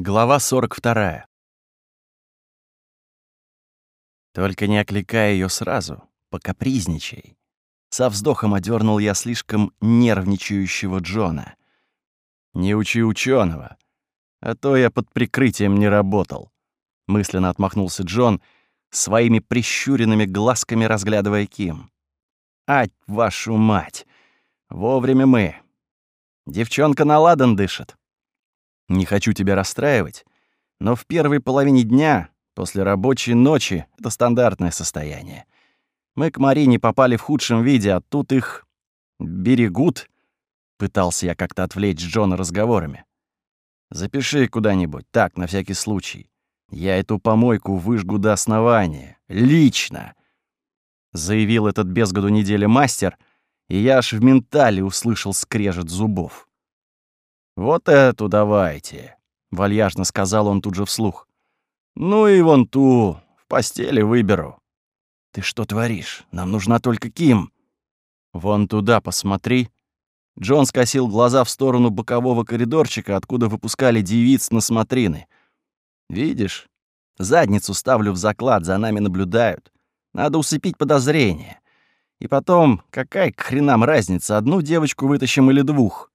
Глава 42. Только не окликай ее сразу, покапризничай. Со вздохом одернул я слишком нервничающего Джона. Не учи ученого, а то я под прикрытием не работал. Мысленно отмахнулся Джон, своими прищуренными глазками разглядывая Ким. Ать, вашу мать! Вовремя мы. Девчонка на ладан дышит. Не хочу тебя расстраивать, но в первой половине дня, после рабочей ночи, это стандартное состояние. Мы к Марине попали в худшем виде, а тут их берегут. Пытался я как-то отвлечь Джона разговорами. Запиши куда-нибудь, так, на всякий случай. Я эту помойку выжгу до основания. Лично!» Заявил этот без году недели мастер, и я аж в ментале услышал скрежет зубов. «Вот эту давайте», — вальяжно сказал он тут же вслух. «Ну и вон ту, в постели выберу». «Ты что творишь? Нам нужна только Ким». «Вон туда посмотри». Джон скосил глаза в сторону бокового коридорчика, откуда выпускали девиц на смотрины. «Видишь? Задницу ставлю в заклад, за нами наблюдают. Надо усыпить подозрения. И потом, какая к хренам разница, одну девочку вытащим или двух?»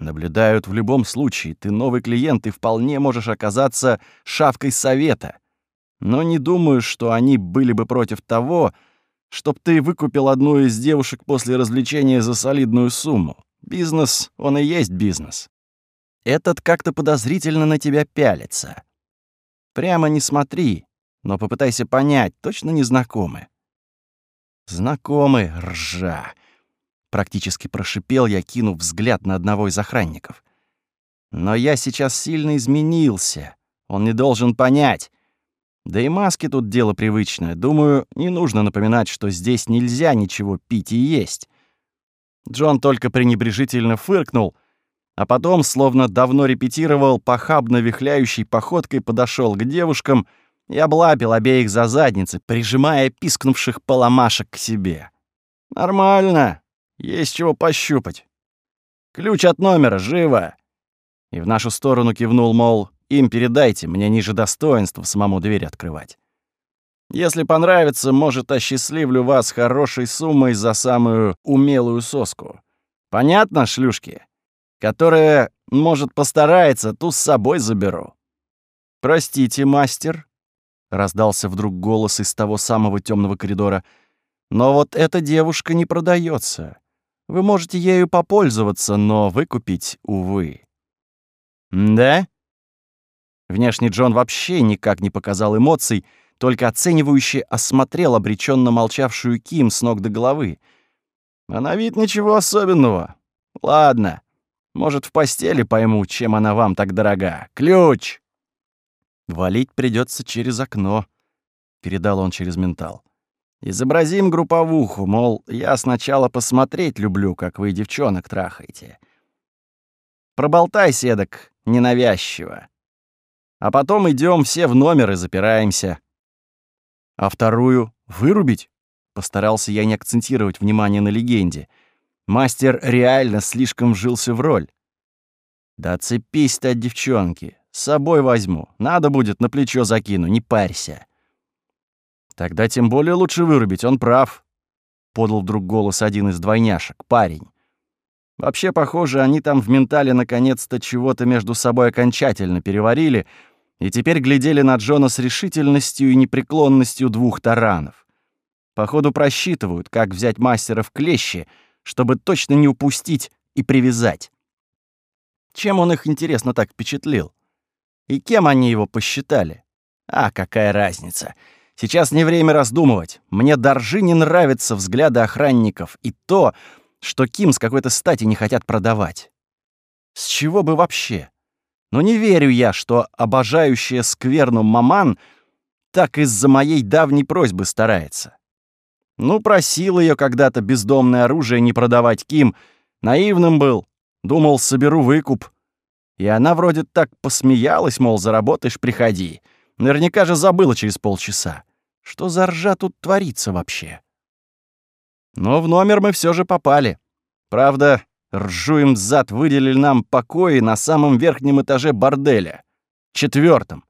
Наблюдают в любом случае. Ты новый клиент и вполне можешь оказаться шавкой совета. Но не думаю, что они были бы против того, чтоб ты выкупил одну из девушек после развлечения за солидную сумму. Бизнес, он и есть бизнес. Этот как-то подозрительно на тебя пялится. Прямо не смотри, но попытайся понять, точно не знакомы. Знакомы, ржа. Практически прошипел я, кинув взгляд на одного из охранников. Но я сейчас сильно изменился. Он не должен понять. Да и маски тут дело привычное. Думаю, не нужно напоминать, что здесь нельзя ничего пить и есть. Джон только пренебрежительно фыркнул, а потом, словно давно репетировал, похабно вихляющей походкой подошел к девушкам и облапил обеих за задницы, прижимая пискнувших поломашек к себе. «Нормально. Есть чего пощупать. Ключ от номера, живо!» И в нашу сторону кивнул, мол, им передайте, мне ниже достоинства самому дверь открывать. Если понравится, может, осчастливлю вас хорошей суммой за самую умелую соску. Понятно, шлюшки? Которая, может, постарается, ту с собой заберу. «Простите, мастер», — раздался вдруг голос из того самого темного коридора, «но вот эта девушка не продается. Вы можете ею попользоваться, но выкупить, увы. «Да?» Внешне Джон вообще никак не показал эмоций, только оценивающе осмотрел обреченно молчавшую Ким с ног до головы. А на вид ничего особенного. Ладно, может, в постели пойму, чем она вам так дорога. Ключ! Валить придется через окно, передал он через ментал. Изобразим групповуху, мол, я сначала посмотреть люблю, как вы девчонок трахаете. Проболтай, седок, ненавязчиво. А потом идем все в номер и запираемся. А вторую вырубить? Постарался я не акцентировать внимание на легенде. Мастер реально слишком вжился в роль. Да цепись ты от девчонки. С собой возьму. Надо будет, на плечо закину, не парься. Тогда тем более лучше вырубить, он прав. Подал вдруг голос один из двойняшек, парень. Вообще, похоже, они там в ментале наконец-то чего-то между собой окончательно переварили и теперь глядели на Джона с решительностью и непреклонностью двух таранов. Походу просчитывают, как взять мастера в клещи, чтобы точно не упустить и привязать. Чем он их, интересно, так впечатлил? И кем они его посчитали? А, какая разница? Сейчас не время раздумывать. Мне доржи не нравятся взгляды охранников и то, что Ким с какой-то стати не хотят продавать. С чего бы вообще? Но не верю я, что обожающая скверну маман так из-за моей давней просьбы старается. Ну, просил ее когда-то бездомное оружие не продавать Ким. Наивным был. Думал, соберу выкуп. И она вроде так посмеялась, мол, заработаешь, приходи. Наверняка же забыла через полчаса. Что за ржа тут творится вообще? Но в номер мы все же попали. Правда, ржу им зад выделили нам покои на самом верхнем этаже борделя. четвертом.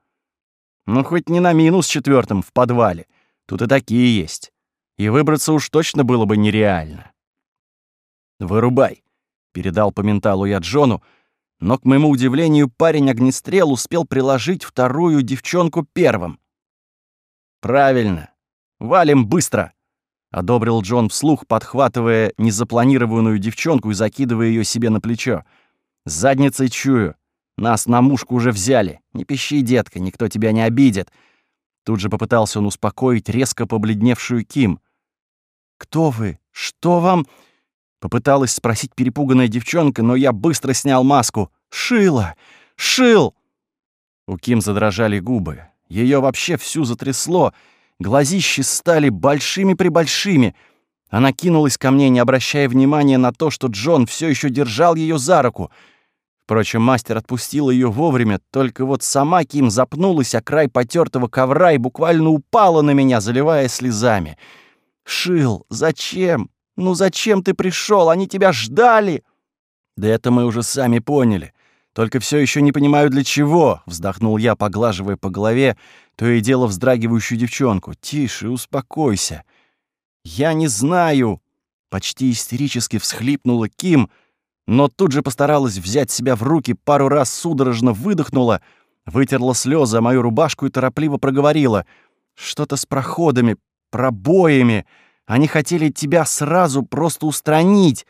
Ну, хоть не на минус четвертом в подвале. Тут и такие есть. И выбраться уж точно было бы нереально. «Вырубай», — передал по менталу я Джону, но, к моему удивлению, парень огнестрел успел приложить вторую девчонку первым. «Правильно. Валим быстро!» — одобрил Джон вслух, подхватывая незапланированную девчонку и закидывая ее себе на плечо. «С задницей чую. Нас на мушку уже взяли. Не пищи, детка, никто тебя не обидит». Тут же попытался он успокоить резко побледневшую Ким. «Кто вы? Что вам?» Попыталась спросить перепуганная девчонка, но я быстро снял маску. «Шила! Шил!» У Ким задрожали губы. Ее вообще всю затрясло. Глазищи стали большими-пребольшими. Она кинулась ко мне, не обращая внимания на то, что Джон все еще держал ее за руку. Впрочем, мастер отпустил ее вовремя, только вот сама Ким запнулась о край потертого ковра и буквально упала на меня, заливая слезами. «Шил, зачем? Ну зачем ты пришел? Они тебя ждали!» «Да это мы уже сами поняли. Только все еще не понимаю, для чего», — вздохнул я, поглаживая по голове то и дело вздрагивающую девчонку. «Тише, успокойся». «Я не знаю», — почти истерически всхлипнула Ким, но тут же постаралась взять себя в руки, пару раз судорожно выдохнула, вытерла слезы мою рубашку и торопливо проговорила. «Что-то с проходами, пробоями». Они хотели тебя сразу просто устранить.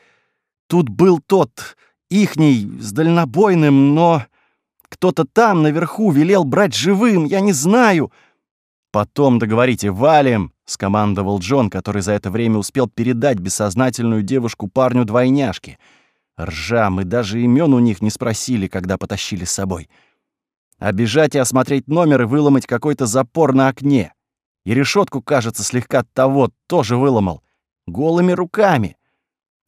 Тут был тот, ихний, с дальнобойным, но кто-то там наверху велел брать живым, я не знаю. Потом договорите, валим, скомандовал Джон, который за это время успел передать бессознательную девушку парню двойняшки. Ржа, мы даже имен у них не спросили, когда потащили с собой. Обежать и осмотреть номер и выломать какой-то запор на окне. И решетку, кажется, слегка того тоже выломал. Голыми руками.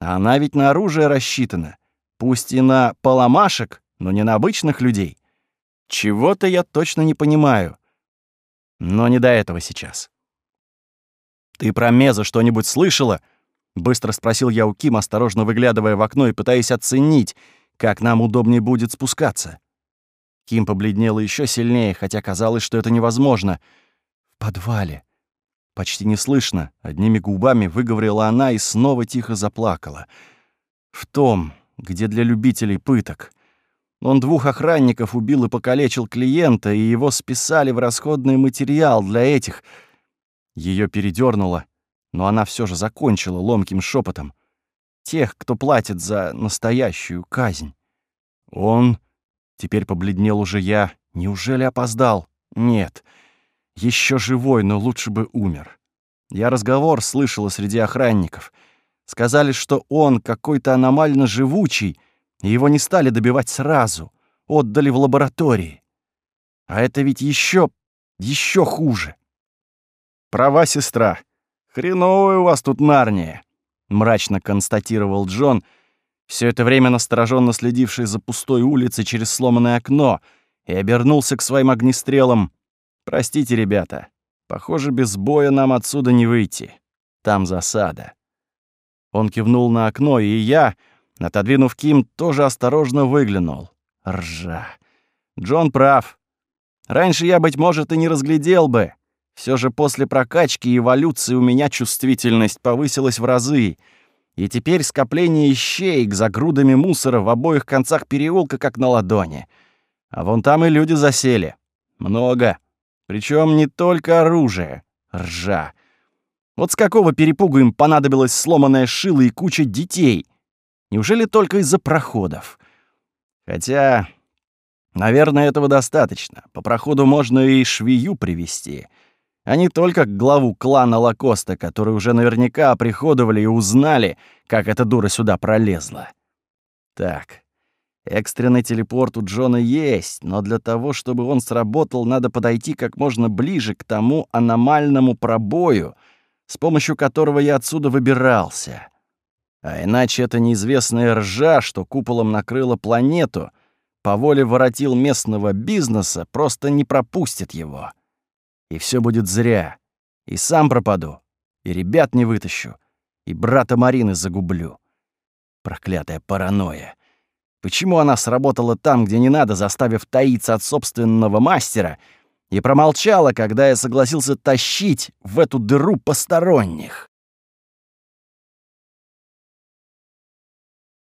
А она ведь на оружие рассчитана. Пусть и на поломашек, но не на обычных людей. Чего-то я точно не понимаю. Но не до этого сейчас. «Ты про Меза что-нибудь слышала?» — быстро спросил я у Ким, осторожно выглядывая в окно и пытаясь оценить, как нам удобнее будет спускаться. Ким побледнела еще сильнее, хотя казалось, что это невозможно — подвале. Почти неслышно, одними губами выговорила она и снова тихо заплакала. В том, где для любителей пыток. Он двух охранников убил и покалечил клиента, и его списали в расходный материал для этих. Ее передернуло, но она все же закончила ломким шепотом. Тех, кто платит за настоящую казнь. Он... Теперь побледнел уже я. Неужели опоздал? Нет. Еще живой, но лучше бы умер. Я разговор слышала среди охранников. Сказали, что он какой-то аномально живучий, и его не стали добивать сразу, отдали в лаборатории. А это ведь еще, еще хуже. Права, сестра. Хреновая у вас тут Нарния, мрачно констатировал Джон, все это время настороженно следивший за пустой улицей через сломанное окно, и обернулся к своим огнестрелам Простите, ребята. Похоже, без боя нам отсюда не выйти. Там засада. Он кивнул на окно, и я, отодвинув Ким, тоже осторожно выглянул. Ржа. Джон прав. Раньше я, быть может, и не разглядел бы. Все же после прокачки и эволюции у меня чувствительность повысилась в разы. И теперь скопление ищеек за грудами мусора в обоих концах переулка как на ладони. А вон там и люди засели. Много. Причем не только оружие. Ржа. Вот с какого перепугу им понадобилось сломанное шило и куча детей? Неужели только из-за проходов? Хотя, наверное, этого достаточно. По проходу можно и швею привести, а не только главу клана Лакоста, которые уже наверняка оприходовали и узнали, как эта дура сюда пролезла. Так, Экстренный телепорт у Джона есть, но для того, чтобы он сработал, надо подойти как можно ближе к тому аномальному пробою, с помощью которого я отсюда выбирался. А иначе это неизвестная ржа, что куполом накрыла планету, по воле воротил местного бизнеса, просто не пропустит его. И все будет зря. И сам пропаду, и ребят не вытащу, и брата Марины загублю. Проклятая паранойя. Почему она сработала там, где не надо, заставив таиться от собственного мастера, и промолчала, когда я согласился тащить в эту дыру посторонних?